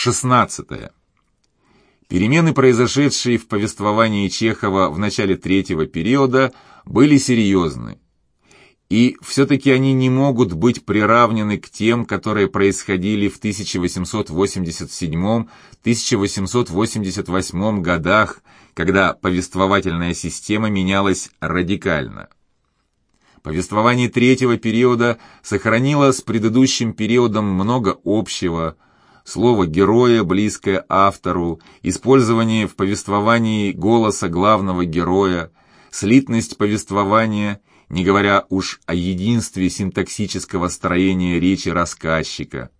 16. Перемены, произошедшие в повествовании Чехова в начале третьего периода, были серьезны. И все-таки они не могут быть приравнены к тем, которые происходили в 1887-1888 годах, когда повествовательная система менялась радикально. Повествование третьего периода сохранило с предыдущим периодом много общего – слово «героя», близкое автору, использование в повествовании голоса главного героя, слитность повествования, не говоря уж о единстве синтаксического строения речи рассказчика.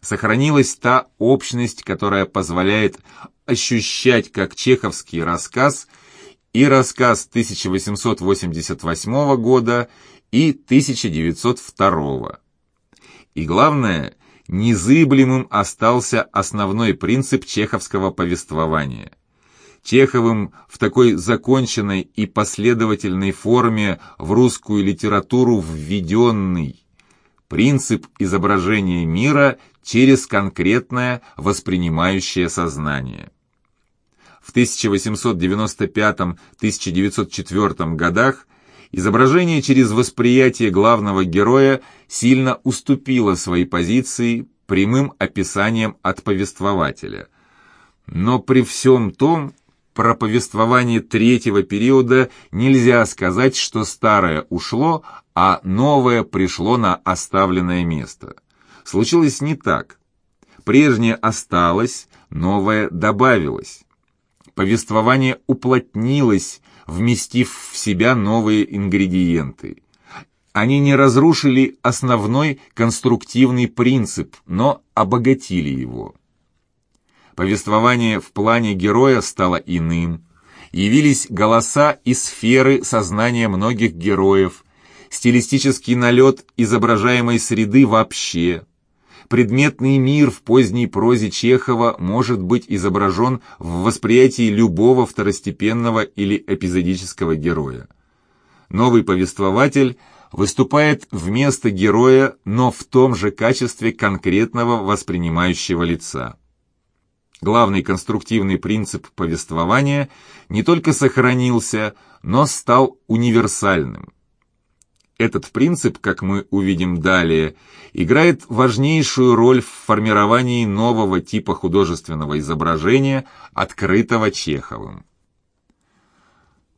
Сохранилась та общность, которая позволяет ощущать как чеховский рассказ и рассказ 1888 года и 1902. И главное – незыблемым остался основной принцип чеховского повествования. Чеховым в такой законченной и последовательной форме в русскую литературу введенный принцип изображения мира через конкретное воспринимающее сознание. В 1895-1904 годах изображение через восприятие главного героя сильно уступило своей позиции прямым описанием от повествователя. Но при всем том, про повествование третьего периода нельзя сказать, что старое ушло, а новое пришло на оставленное место. Случилось не так. Прежнее осталось, новое добавилось. Повествование уплотнилось, вместив в себя новые ингредиенты. Они не разрушили основной конструктивный принцип, но обогатили его. Повествование в плане героя стало иным. Явились голоса и сферы сознания многих героев, стилистический налет изображаемой среды вообще – предметный мир в поздней прозе Чехова может быть изображен в восприятии любого второстепенного или эпизодического героя. Новый повествователь выступает вместо героя, но в том же качестве конкретного воспринимающего лица. Главный конструктивный принцип повествования не только сохранился, но стал универсальным. Этот принцип, как мы увидим далее, играет важнейшую роль в формировании нового типа художественного изображения, открытого Чеховым.